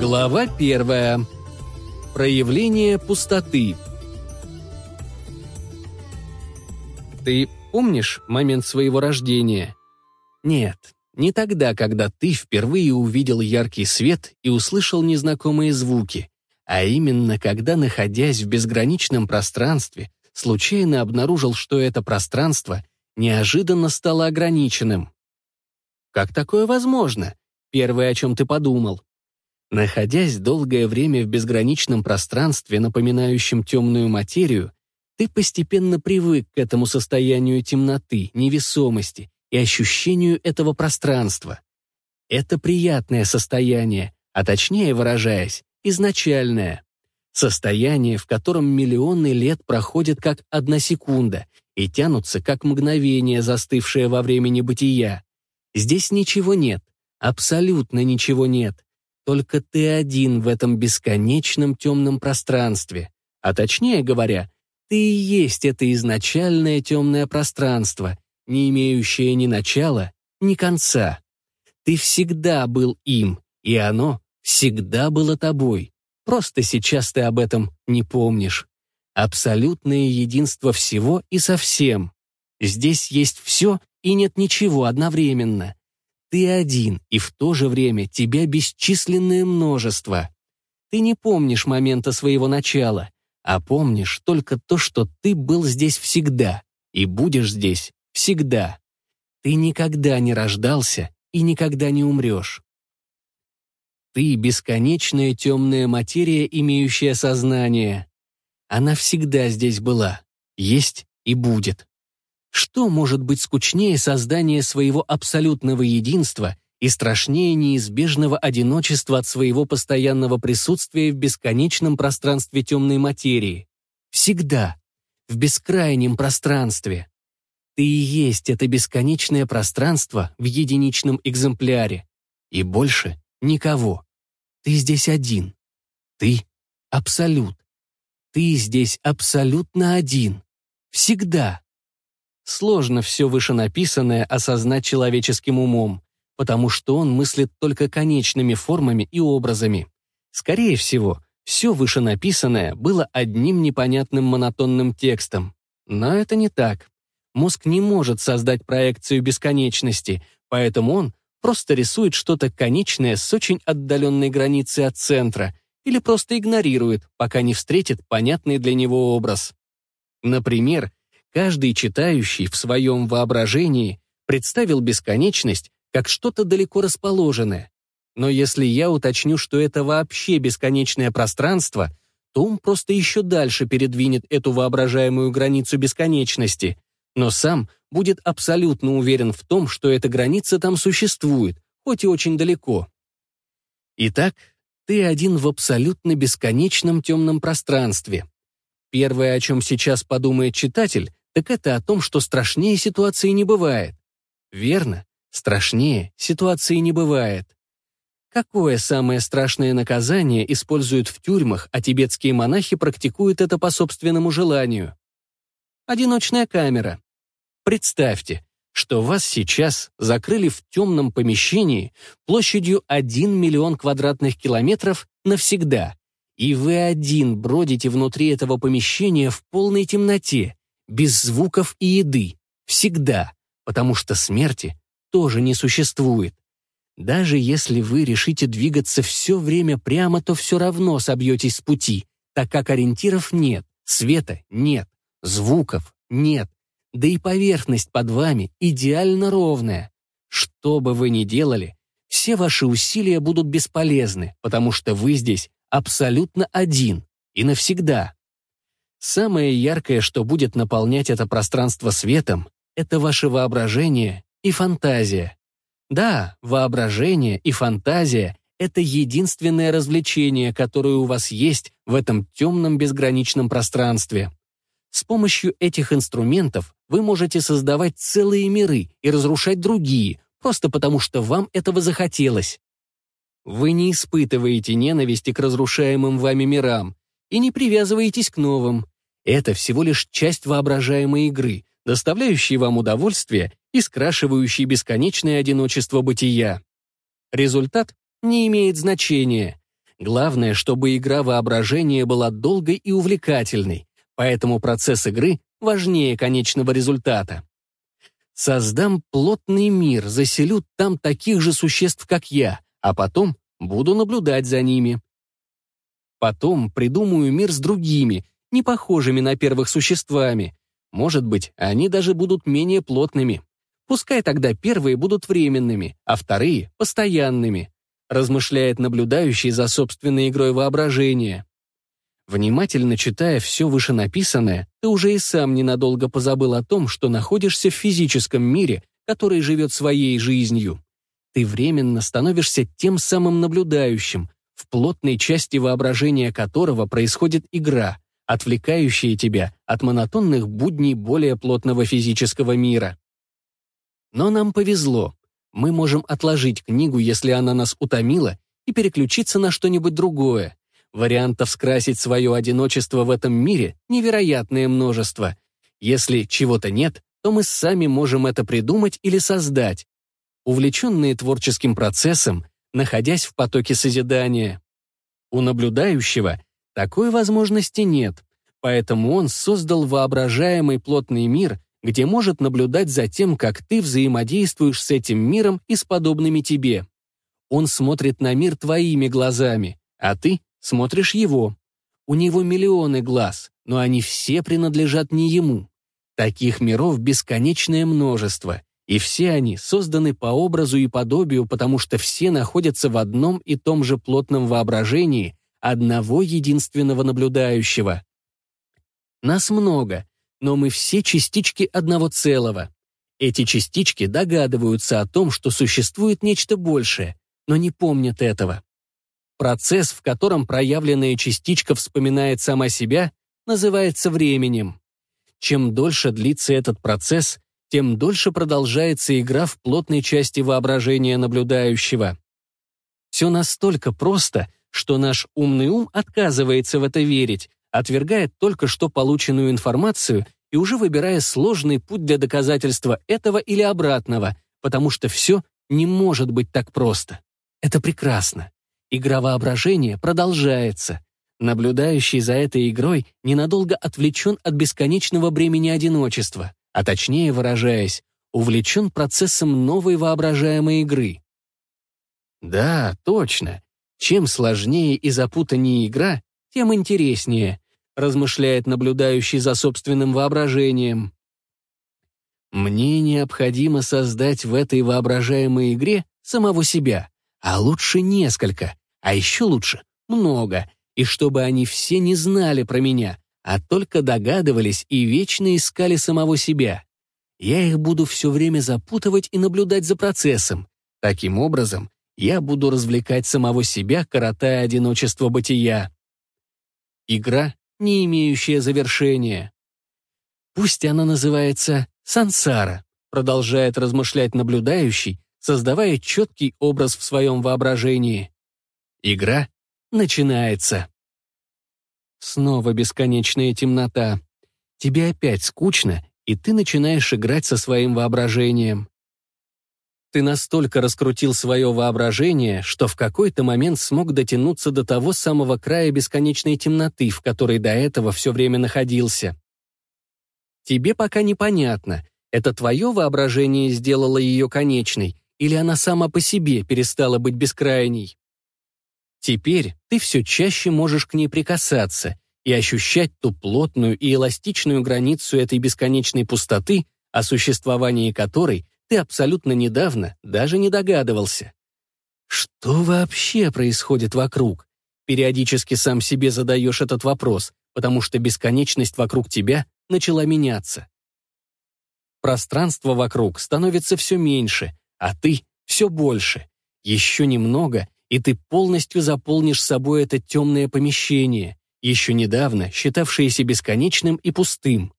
Глава первая. Проявление пустоты. Ты помнишь момент своего рождения? Нет, не тогда, когда ты впервые увидел яркий свет и услышал незнакомые звуки, а именно когда, находясь в безграничном пространстве, случайно обнаружил, что это пространство неожиданно стало ограниченным. Как такое возможно? Первое, о чем ты подумал. Находясь долгое время в безграничном пространстве, напоминающем темную материю, ты постепенно привык к этому состоянию темноты, невесомости и ощущению этого пространства. Это приятное состояние, а точнее выражаясь, изначальное. Состояние, в котором миллионы лет проходят как одна секунда и тянутся как мгновение, застывшее во времени бытия. Здесь ничего нет, абсолютно ничего нет. Только ты один в этом бесконечном темном пространстве. А точнее говоря, ты и есть это изначальное темное пространство, не имеющее ни начала, ни конца. Ты всегда был им, и оно всегда было тобой. Просто сейчас ты об этом не помнишь. Абсолютное единство всего и со всем. Здесь есть все и нет ничего одновременно. Ты один, и в то же время тебя бесчисленное множество. Ты не помнишь момента своего начала, а помнишь только то, что ты был здесь всегда и будешь здесь всегда. Ты никогда не рождался и никогда не умрешь. Ты — бесконечная темная материя, имеющая сознание. Она всегда здесь была, есть и будет. Что может быть скучнее создания своего абсолютного единства и страшнее неизбежного одиночества от своего постоянного присутствия в бесконечном пространстве темной материи? Всегда, в бескрайнем пространстве. Ты и есть это бесконечное пространство в единичном экземпляре. И больше никого. Ты здесь один. Ты — абсолют. Ты здесь абсолютно один. Всегда. Сложно все вышенаписанное осознать человеческим умом, потому что он мыслит только конечными формами и образами. Скорее всего, все вышенаписанное было одним непонятным монотонным текстом. Но это не так. Мозг не может создать проекцию бесконечности, поэтому он просто рисует что-то конечное с очень отдаленной границей от центра или просто игнорирует, пока не встретит понятный для него образ. Например, Каждый читающий в своем воображении представил бесконечность как что-то далеко расположенное. Но если я уточню, что это вообще бесконечное пространство, то ум просто еще дальше передвинет эту воображаемую границу бесконечности, но сам будет абсолютно уверен в том, что эта граница там существует, хоть и очень далеко. Итак, ты один в абсолютно бесконечном темном пространстве. Первое, о чем сейчас подумает читатель, так это о том, что страшнее ситуации не бывает. Верно, страшнее ситуации не бывает. Какое самое страшное наказание используют в тюрьмах, а тибетские монахи практикуют это по собственному желанию? Одиночная камера. Представьте, что вас сейчас закрыли в темном помещении площадью 1 миллион квадратных километров навсегда, и вы один бродите внутри этого помещения в полной темноте, без звуков и еды, всегда, потому что смерти тоже не существует. Даже если вы решите двигаться все время прямо, то все равно собьетесь с пути, так как ориентиров нет, света нет, звуков нет, да и поверхность под вами идеально ровная. Что бы вы ни делали, все ваши усилия будут бесполезны, потому что вы здесь абсолютно один и навсегда. Самое яркое, что будет наполнять это пространство светом, это ваше воображение и фантазия. Да, воображение и фантазия — это единственное развлечение, которое у вас есть в этом темном безграничном пространстве. С помощью этих инструментов вы можете создавать целые миры и разрушать другие, просто потому что вам этого захотелось. Вы не испытываете ненависти к разрушаемым вами мирам, и не привязываетесь к новым. Это всего лишь часть воображаемой игры, доставляющей вам удовольствие и скрашивающей бесконечное одиночество бытия. Результат не имеет значения. Главное, чтобы игра воображения была долгой и увлекательной, поэтому процесс игры важнее конечного результата. Создам плотный мир, заселю там таких же существ, как я, а потом буду наблюдать за ними. Потом придумаю мир с другими, не похожими на первых существами. Может быть, они даже будут менее плотными. Пускай тогда первые будут временными, а вторые — постоянными, размышляет наблюдающий за собственной игрой воображения. Внимательно читая все вышенаписанное, ты уже и сам ненадолго позабыл о том, что находишься в физическом мире, который живет своей жизнью. Ты временно становишься тем самым наблюдающим, в плотной части воображения которого происходит игра, отвлекающая тебя от монотонных будней более плотного физического мира. Но нам повезло. Мы можем отложить книгу, если она нас утомила, и переключиться на что-нибудь другое. Вариантов скрасить свое одиночество в этом мире невероятное множество. Если чего-то нет, то мы сами можем это придумать или создать. Увлеченные творческим процессом, находясь в потоке созидания. У наблюдающего такой возможности нет, поэтому он создал воображаемый плотный мир, где может наблюдать за тем, как ты взаимодействуешь с этим миром и с подобными тебе. Он смотрит на мир твоими глазами, а ты смотришь его. У него миллионы глаз, но они все принадлежат не ему. Таких миров бесконечное множество, и все они созданы по образу и подобию, потому что все находятся в одном и том же плотном воображении одного единственного наблюдающего. Нас много, но мы все частички одного целого. Эти частички догадываются о том, что существует нечто большее, но не помнят этого. Процесс, в котором проявленная частичка вспоминает сама себя, называется временем. Чем дольше длится этот процесс, тем дольше продолжается игра в плотной части воображения наблюдающего. Все настолько просто, что наш умный ум отказывается в это верить, отвергает только что полученную информацию и уже выбирая сложный путь для доказательства этого или обратного, потому что все не может быть так просто. Это прекрасно. Игра воображения продолжается. Наблюдающий за этой игрой ненадолго отвлечен от бесконечного бремени одиночества, а точнее выражаясь, увлечен процессом новой воображаемой игры. Да, точно. Чем сложнее и запутаннее игра, тем интереснее, размышляет наблюдающий за собственным воображением. Мне необходимо создать в этой воображаемой игре самого себя, а лучше несколько, а еще лучше много, и чтобы они все не знали про меня, а только догадывались и вечно искали самого себя. Я их буду все время запутывать и наблюдать за процессом. Таким образом, я буду развлекать самого себя, коротая одиночество бытия. Игра, не имеющая завершения. Пусть она называется «сансара», продолжает размышлять наблюдающий, создавая четкий образ в своем воображении. Игра начинается. Снова бесконечная темнота. Тебе опять скучно, и ты начинаешь играть со своим воображением. Ты настолько раскрутил свое воображение, что в какой-то момент смог дотянуться до того самого края бесконечной темноты, в которой до этого все время находился. Тебе пока непонятно, это твое воображение сделало ее конечной, или она сама по себе перестала быть бескрайней. Теперь ты все чаще можешь к ней прикасаться и ощущать ту плотную и эластичную границу этой бесконечной пустоты, о существовании которой ты абсолютно недавно даже не догадывался. Что вообще происходит вокруг? Периодически сам себе задаешь этот вопрос, потому что бесконечность вокруг тебя начала меняться. Пространство вокруг становится все меньше, а ты все больше. Еще немного, и ты полностью заполнишь собой это темное помещение, еще недавно считавшееся бесконечным и пустым.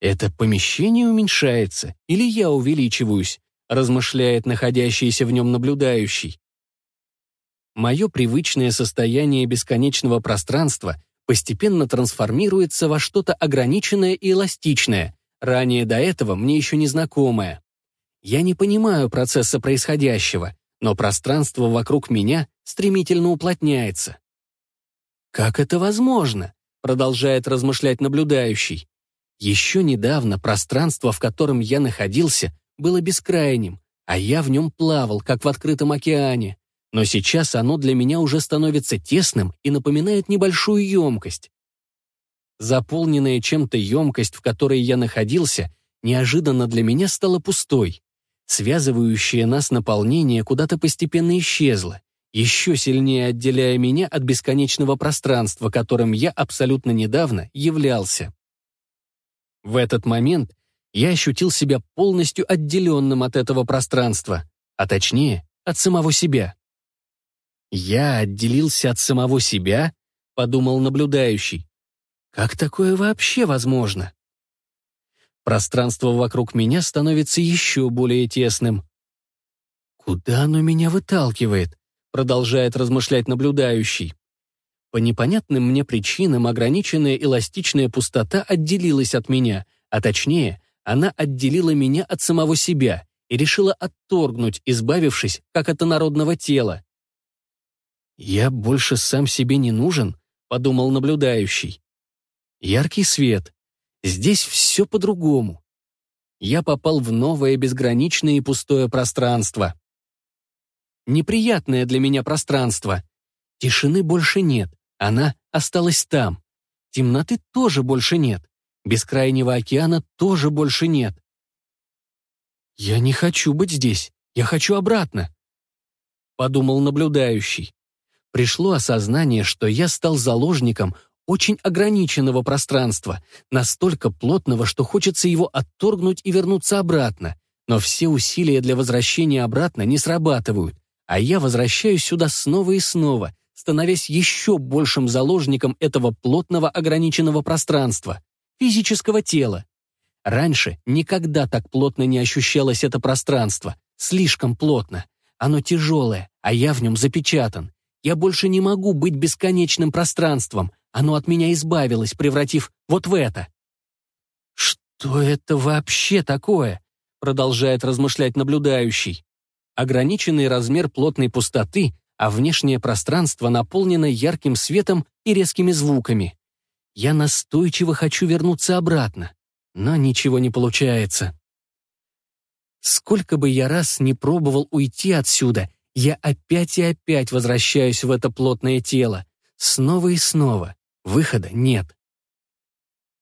«Это помещение уменьшается, или я увеличиваюсь?» размышляет находящийся в нем наблюдающий. Мое привычное состояние бесконечного пространства постепенно трансформируется во что-то ограниченное и эластичное, ранее до этого мне еще незнакомое. Я не понимаю процесса происходящего, но пространство вокруг меня стремительно уплотняется. «Как это возможно?» — продолжает размышлять наблюдающий. «Еще недавно пространство, в котором я находился, было бескрайним, а я в нем плавал, как в открытом океане. Но сейчас оно для меня уже становится тесным и напоминает небольшую емкость. Заполненная чем-то емкость, в которой я находился, неожиданно для меня стала пустой. Связывающее нас наполнение куда-то постепенно исчезло, еще сильнее отделяя меня от бесконечного пространства, которым я абсолютно недавно являлся. В этот момент я ощутил себя полностью отделенным от этого пространства, а точнее, от самого себя. «Я отделился от самого себя?» — подумал наблюдающий. «Как такое вообще возможно?» Пространство вокруг меня становится еще более тесным. «Куда оно меня выталкивает?» — продолжает размышлять наблюдающий. По непонятным мне причинам ограниченная эластичная пустота отделилась от меня, а точнее, она отделила меня от самого себя и решила отторгнуть, избавившись, как от инородного тела. «Я больше сам себе не нужен», — подумал наблюдающий. Яркий свет. Здесь все по-другому. Я попал в новое безграничное и пустое пространство. Неприятное для меня пространство. Тишины больше нет, она осталась там. Темноты тоже больше нет. Бескрайнего океана тоже больше нет. «Я не хочу быть здесь, я хочу обратно», — подумал наблюдающий пришло осознание, что я стал заложником очень ограниченного пространства, настолько плотного, что хочется его отторгнуть и вернуться обратно. Но все усилия для возвращения обратно не срабатывают, а я возвращаюсь сюда снова и снова, становясь еще большим заложником этого плотного ограниченного пространства, физического тела. Раньше никогда так плотно не ощущалось это пространство, слишком плотно. Оно тяжелое, а я в нем запечатан. Я больше не могу быть бесконечным пространством. Оно от меня избавилось, превратив вот в это. «Что это вообще такое?» продолжает размышлять наблюдающий. Ограниченный размер плотной пустоты, а внешнее пространство наполнено ярким светом и резкими звуками. Я настойчиво хочу вернуться обратно, но ничего не получается. Сколько бы я раз не пробовал уйти отсюда, я опять и опять возвращаюсь в это плотное тело. Снова и снова. Выхода нет.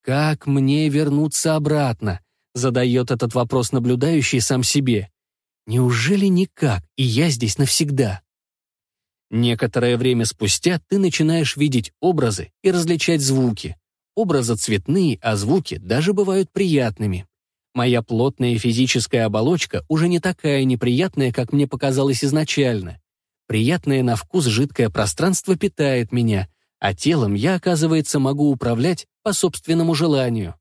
«Как мне вернуться обратно?» — задает этот вопрос наблюдающий сам себе. «Неужели никак, и я здесь навсегда?» Некоторое время спустя ты начинаешь видеть образы и различать звуки. Образы цветные, а звуки даже бывают приятными. Моя плотная физическая оболочка уже не такая неприятная, как мне показалось изначально. Приятное на вкус жидкое пространство питает меня, а телом я, оказывается, могу управлять по собственному желанию.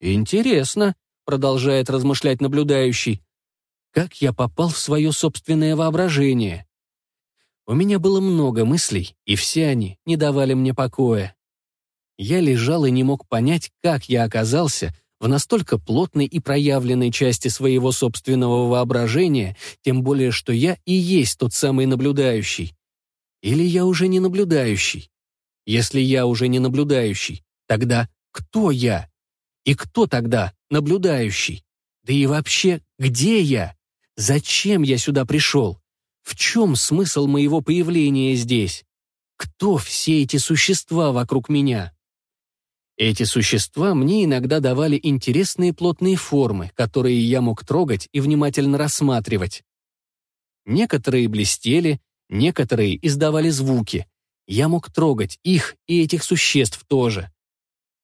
«Интересно», — продолжает размышлять наблюдающий, «как я попал в свое собственное воображение?» У меня было много мыслей, и все они не давали мне покоя. Я лежал и не мог понять, как я оказался в настолько плотной и проявленной части своего собственного воображения, тем более, что я и есть тот самый наблюдающий. Или я уже не наблюдающий? Если я уже не наблюдающий, тогда кто я? И кто тогда наблюдающий? Да и вообще, где я? Зачем я сюда пришел? В чем смысл моего появления здесь? Кто все эти существа вокруг меня? Эти существа мне иногда давали интересные плотные формы, которые я мог трогать и внимательно рассматривать. Некоторые блестели, некоторые издавали звуки. Я мог трогать их и этих существ тоже.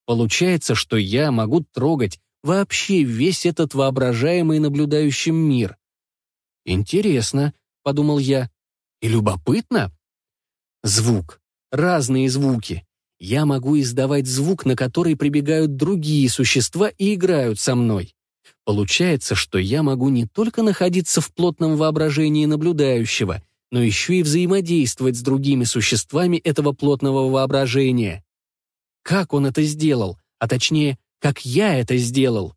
Получается, что я могу трогать вообще весь этот воображаемый наблюдающим мир. Интересно, — подумал я, — и любопытно. Звук, разные звуки, я могу издавать звук, на который прибегают другие существа и играют со мной. Получается, что я могу не только находиться в плотном воображении наблюдающего, но еще и взаимодействовать с другими существами этого плотного воображения. Как он это сделал, а точнее, как я это сделал?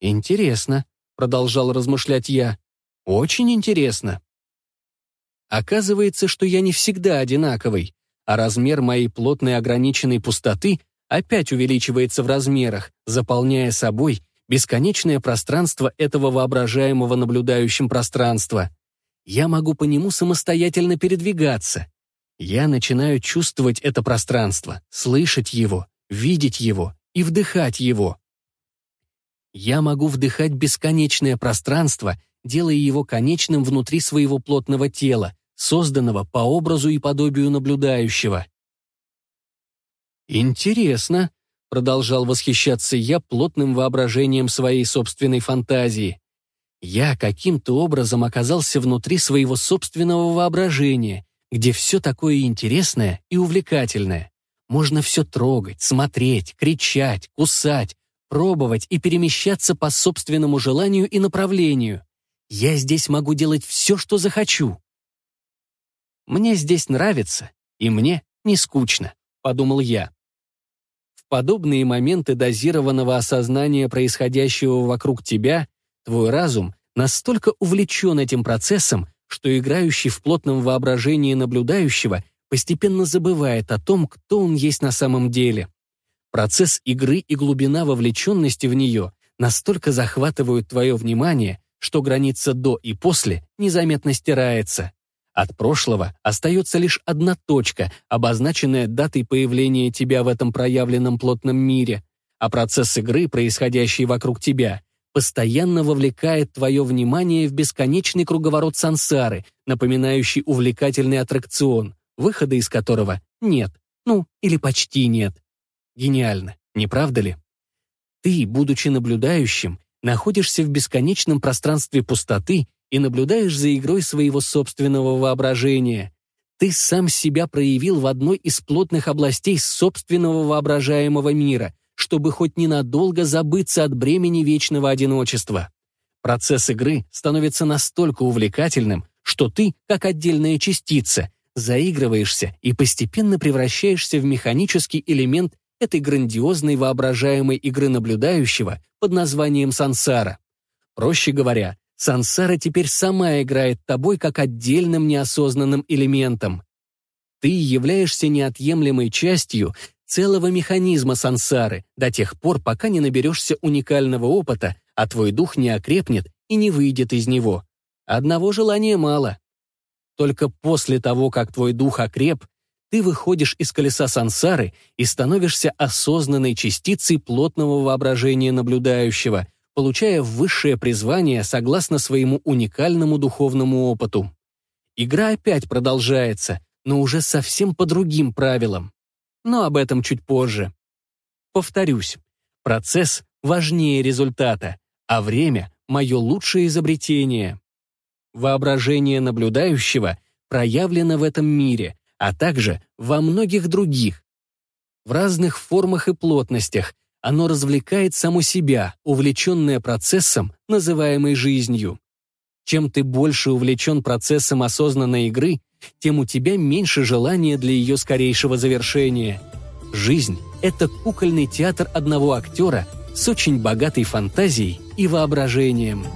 Интересно, продолжал размышлять я. Очень интересно. Оказывается, что я не всегда одинаковый, а размер моей плотной ограниченной пустоты опять увеличивается в размерах, заполняя собой бесконечное пространство этого воображаемого наблюдающим пространства. Я могу по нему самостоятельно передвигаться. Я начинаю чувствовать это пространство, слышать его, видеть его и вдыхать его. Я могу вдыхать бесконечное пространство, делая его конечным внутри своего плотного тела, созданного по образу и подобию наблюдающего. «Интересно», — продолжал восхищаться я плотным воображением своей собственной фантазии. Я каким-то образом оказался внутри своего собственного воображения, где все такое интересное и увлекательное. Можно все трогать, смотреть, кричать, кусать, пробовать и перемещаться по собственному желанию и направлению. Я здесь могу делать все, что захочу. Мне здесь нравится, и мне не скучно, подумал я. В подобные моменты дозированного осознания происходящего вокруг тебя, твой разум настолько увлечен этим процессом, что играющий в плотном воображении наблюдающего постепенно забывает о том, кто он есть на самом деле. Процесс игры и глубина вовлеченности в нее настолько захватывают твое внимание, что граница до и после незаметно стирается. От прошлого остается лишь одна точка, обозначенная датой появления тебя в этом проявленном плотном мире, а процесс игры, происходящий вокруг тебя, постоянно вовлекает твое внимание в бесконечный круговорот сансары, напоминающий увлекательный аттракцион, выхода из которого нет, ну, или почти нет. Гениально, не правда ли? Ты, будучи наблюдающим, находишься в бесконечном пространстве пустоты и наблюдаешь за игрой своего собственного воображения. Ты сам себя проявил в одной из плотных областей собственного воображаемого мира, чтобы хоть ненадолго забыться от бремени вечного одиночества. Процесс игры становится настолько увлекательным, что ты, как отдельная частица, заигрываешься и постепенно превращаешься в механический элемент этой грандиозной воображаемой игры наблюдающего под названием сансара. Проще говоря, сансара теперь сама играет тобой как отдельным неосознанным элементом. Ты являешься неотъемлемой частью целого механизма сансары до тех пор, пока не наберешься уникального опыта, а твой дух не окрепнет и не выйдет из него. Одного желания мало. Только после того, как твой дух окреп, ты выходишь из колеса сансары и становишься осознанной частицей плотного воображения наблюдающего, получая высшее призвание согласно своему уникальному духовному опыту. Игра опять продолжается, но уже совсем по другим правилам. Но об этом чуть позже. Повторюсь, процесс важнее результата, а время — мое лучшее изобретение. Воображение наблюдающего проявлено в этом мире, а также во многих других. В разных формах и плотностях оно развлекает само себя, увлеченное процессом, называемой жизнью. Чем ты больше увлечен процессом осознанной игры, тем у тебя меньше желания для ее скорейшего завершения. Жизнь — это кукольный театр одного актера с очень богатой фантазией и воображением.